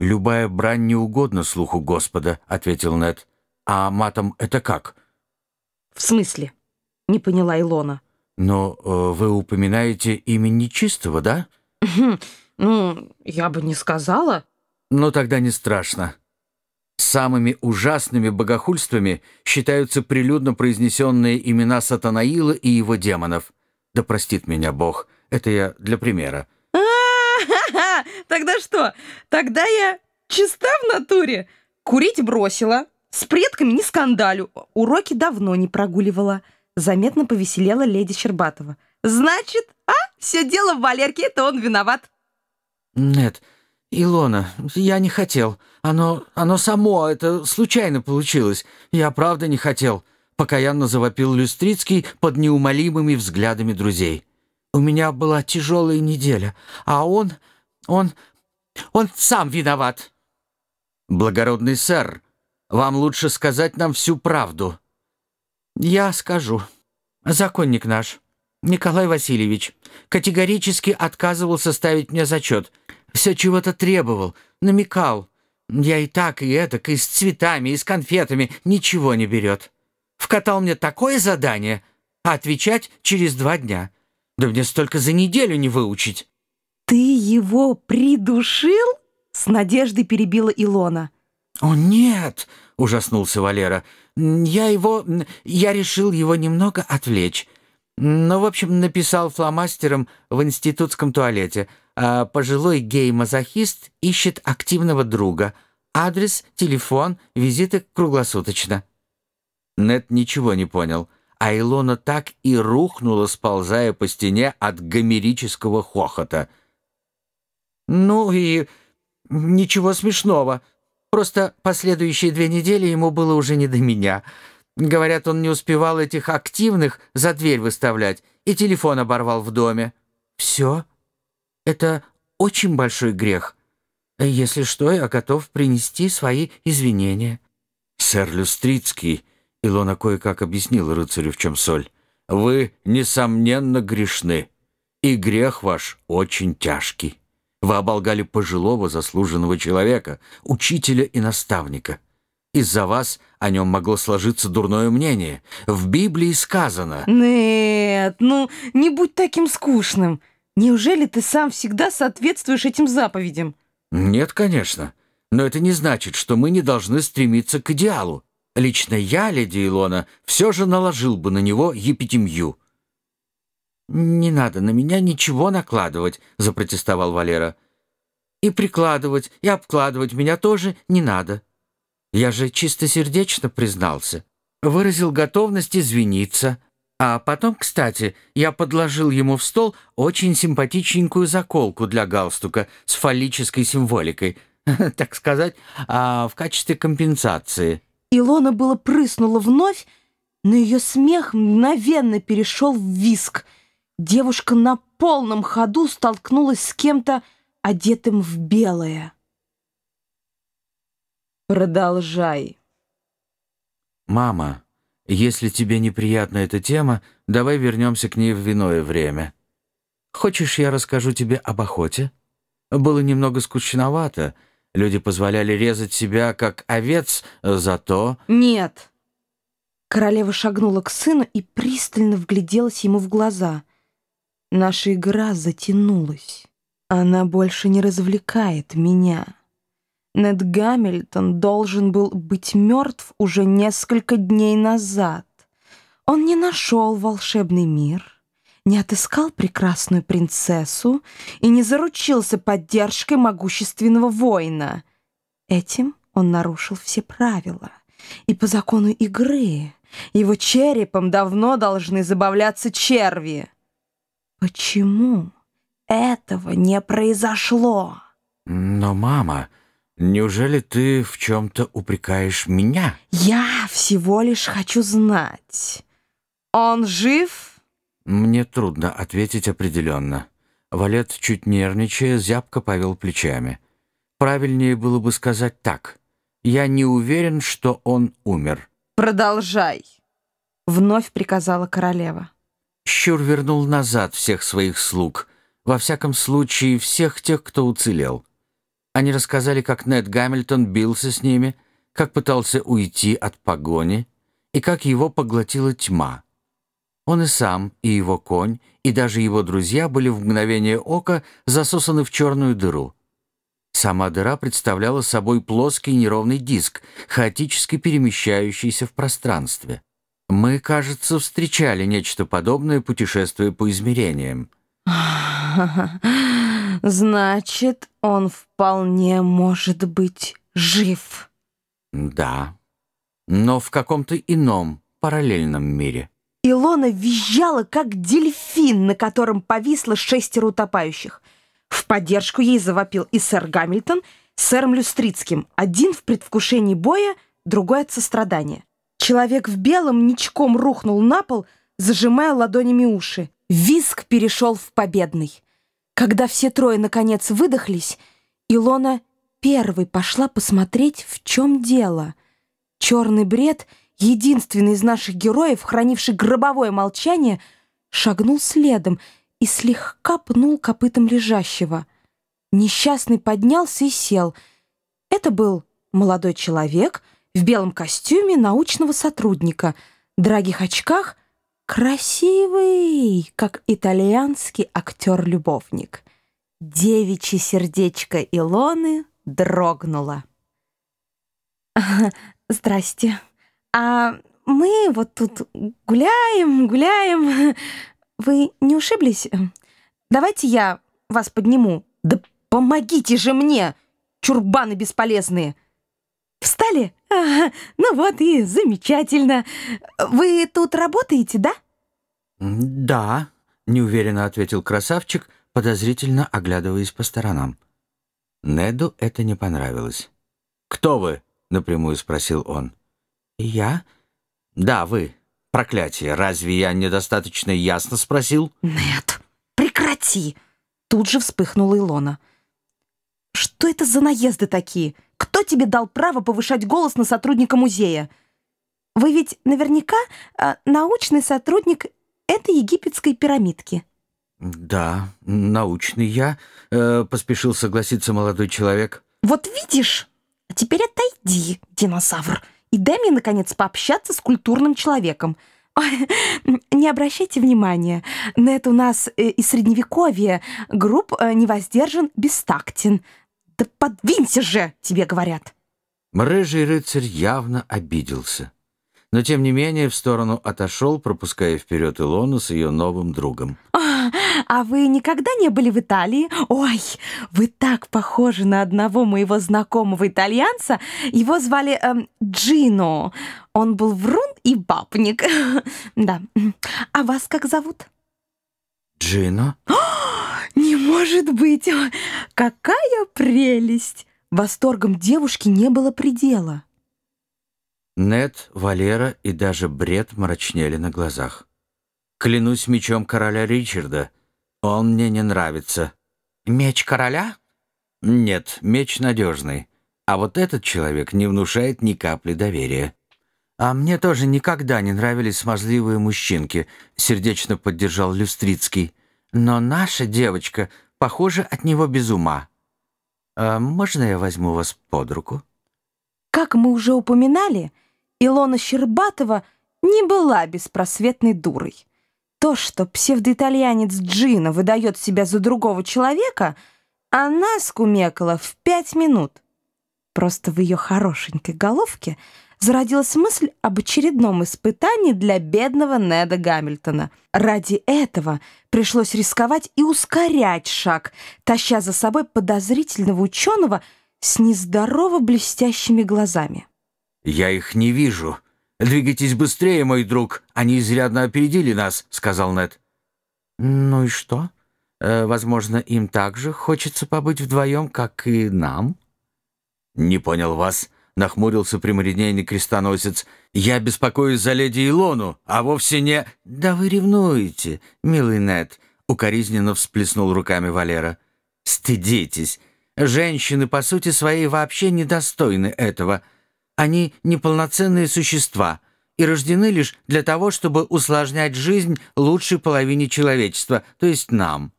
«Любая брань не угодна слуху Господа», — ответил Нед. «А матом это как?» «В смысле?» — не поняла Илона. «Но э, вы упоминаете имя нечистого, да?» «Ну, я бы не сказала». «Ну, тогда не страшно. Самыми ужасными богохульствами считаются прилюдно произнесенные имена Сатанаила и его демонов. Да простит меня Бог, это я для примера. Тогда что? Тогда я чиста в натуре. Курить бросила, с предками не скандалю, уроки давно не прогуливала. Заметно повеселела леди Щербатова. Значит, а, все дело в Валерке, это он виноват. Нет, Илона, я не хотел. Оно, оно само, это случайно получилось. Я правда не хотел. Покаянно завопил Люстрицкий под неумолимыми взглядами друзей. У меня была тяжелая неделя, а он, он, он сам виноват. Благородный сэр, вам лучше сказать нам всю правду. Я скажу. Законник наш, Николай Васильевич, категорически отказывался ставить мне зачет. Все чего-то требовал, намекал. Я и так, и этак, и с цветами, и с конфетами ничего не берет. Вкатал мне такое задание, а отвечать через два дня. Да мне столько за неделю не выучить. «Ты его придушил?» — с надеждой перебила Илона. «О, нет!» — ужаснулся Валера. «Я его... Я решил его немного отвлечь. Ну, в общем, написал фломастером в институтском туалете — а пожилой гей-мазохист ищет активного друга. Адрес, телефон, визиты круглосуточно». Нет ничего не понял, а Илона так и рухнула, сползая по стене от гомерического хохота. «Ну и ничего смешного. Просто последующие две недели ему было уже не до меня. Говорят, он не успевал этих активных за дверь выставлять и телефон оборвал в доме. Все». Это очень большой грех. Если что, я готов принести свои извинения». «Сэр Люстрицкий», — Илона кое-как объяснил рыцарю, в чем соль, «вы, несомненно, грешны, и грех ваш очень тяжкий. Вы оболгали пожилого заслуженного человека, учителя и наставника. Из-за вас о нем могло сложиться дурное мнение. В Библии сказано...» «Нет, ну, не будь таким скучным. Неужели ты сам всегда соответствуешь этим заповедям? Нет, конечно. Но это не значит, что мы не должны стремиться к идеалу. Лично я, леди Илона, все же наложил бы на него епитемью. «Не надо на меня ничего накладывать», — запротестовал Валера. «И прикладывать, и обкладывать меня тоже не надо. Я же чистосердечно признался, выразил готовность извиниться». А потом, кстати, я подложил ему в стол очень симпатичненькую заколку для галстука с фаллической символикой, так сказать, а в качестве компенсации. Илона было прыснула вновь, но ее смех мгновенно перешел в виск. Девушка на полном ходу столкнулась с кем-то, одетым в белое. «Продолжай». «Мама», если тебе неприятна эта тема, давай вернемся к ней в иное время. Хочешь, я расскажу тебе об охоте? Было немного скучновато. Люди позволяли резать себя, как овец, зато... Нет. Королева шагнула к сыну и пристально вгляделась ему в глаза. Наша игра затянулась. Она больше не развлекает меня. Нед Гамильтон должен был быть мертв уже несколько дней назад. Он не нашел волшебный мир, не отыскал прекрасную принцессу и не заручился поддержкой могущественного воина. Этим он нарушил все правила. И по закону игры его черепом давно должны забавляться черви. Почему этого не произошло? Но, мама... Неужели ты в чем-то упрекаешь меня? Я всего лишь хочу знать. Он жив? Мне трудно ответить определенно. Валет, чуть нервничая, зябко повел плечами. Правильнее было бы сказать так. Я не уверен, что он умер. Продолжай. Вновь приказала королева. Щур вернул назад всех своих слуг. Во всяком случае, всех тех, кто уцелел. Они рассказали, как Нед Гамильтон бился с ними, как пытался уйти от погони и как его поглотила тьма. Он и сам, и его конь, и даже его друзья были в мгновение ока засосаны в черную дыру. Сама дыра представляла собой плоский неровный диск, хаотически перемещающийся в пространстве. Мы, кажется, встречали нечто подобное путешествие по измерениям. Значит, он вполне может быть жив. Да, но в каком-то ином, параллельном мире. Илона визжала, как дельфин, на котором повисло шестеро утопающих. В поддержку ей завопил и сэр Гамильтон сэром Люстрицким, один в предвкушении боя, другой от сострадания. Человек в белом ничком рухнул на пол, зажимая ладонями уши. Виск перешел в победный. Когда все трое наконец выдохлись, Илона первой пошла посмотреть, в чем дело. Черный бред, единственный из наших героев, хранивший гробовое молчание, шагнул следом и слегка пнул копытом лежащего. Несчастный поднялся и сел. Это был молодой человек в белом костюме научного сотрудника, дорогих очках Красивый, как итальянский актер-любовник. Девичье сердечко Илоны дрогнуло. «Здрасте. А мы вот тут гуляем, гуляем. Вы не ушиблись? Давайте я вас подниму. Да помогите же мне, чурбаны бесполезные!» Встали? Ага, ну вот и замечательно. Вы тут работаете, да? Да, неуверенно ответил красавчик, подозрительно оглядываясь по сторонам. Неду это не понравилось. «Кто вы?» — напрямую спросил он. «Я?» «Да, вы. Проклятие. Разве я недостаточно ясно спросил?» «Нед, прекрати!» Тут же вспыхнула Илона. «Что это за наезды такие? Кто тебе дал право повышать голос на сотрудника музея? Вы ведь наверняка э, научный сотрудник этой египетской пирамидки. Да, научный я, э, поспешил согласиться молодой человек. Вот видишь? А теперь отойди, динозавр, и дай мне, наконец, пообщаться с культурным человеком. Ой, не обращайте внимания, Нет у нас э, из Средневековья, групп э, невоздержан, бестактен. «Да подвинься же!» — тебе говорят. Рыжий рыцарь явно обиделся. Но, тем не менее, в сторону отошел, пропуская вперед Илону с ее новым другом. А, а вы никогда не были в Италии? Ой, вы так похожи на одного моего знакомого итальянца. Его звали эм, Джино. Он был врун и бабник. да. А вас как зовут? Джино? Не может быть! Какая прелесть! Восторгом девушки не было предела. Нет, Валера и даже Бред мрачнели на глазах. Клянусь мечом короля Ричарда, он мне не нравится. Меч короля? Нет, меч надежный. А вот этот человек не внушает ни капли доверия. А мне тоже никогда не нравились смазливые мужчинки, сердечно поддержал Люстрицкий. Но наша девочка, похоже, от него без ума. А можно я возьму вас под руку? Как мы уже упоминали, Илона Щербатова не была беспросветной дурой. То, что псевдоитальянец Джина выдает себя за другого человека, она скумекала в пять минут. Просто в ее хорошенькой головке — зародилась мысль об очередном испытании для бедного Неда Гамильтона. Ради этого пришлось рисковать и ускорять шаг, таща за собой подозрительного ученого с нездорово блестящими глазами. «Я их не вижу. Двигайтесь быстрее, мой друг. Они изрядно опередили нас», — сказал Нед. «Ну и что? Э, возможно, им также хочется побыть вдвоем, как и нам?» «Не понял вас нахмурился прямолинейный крестоносец. «Я беспокоюсь за леди Илону, а вовсе не...» «Да вы ревнуете, милый Нед», — укоризненно всплеснул руками Валера. «Стыдитесь. Женщины, по сути своей, вообще недостойны этого. Они неполноценные существа» и рождены лишь для того, чтобы усложнять жизнь лучшей половине человечества, то есть нам.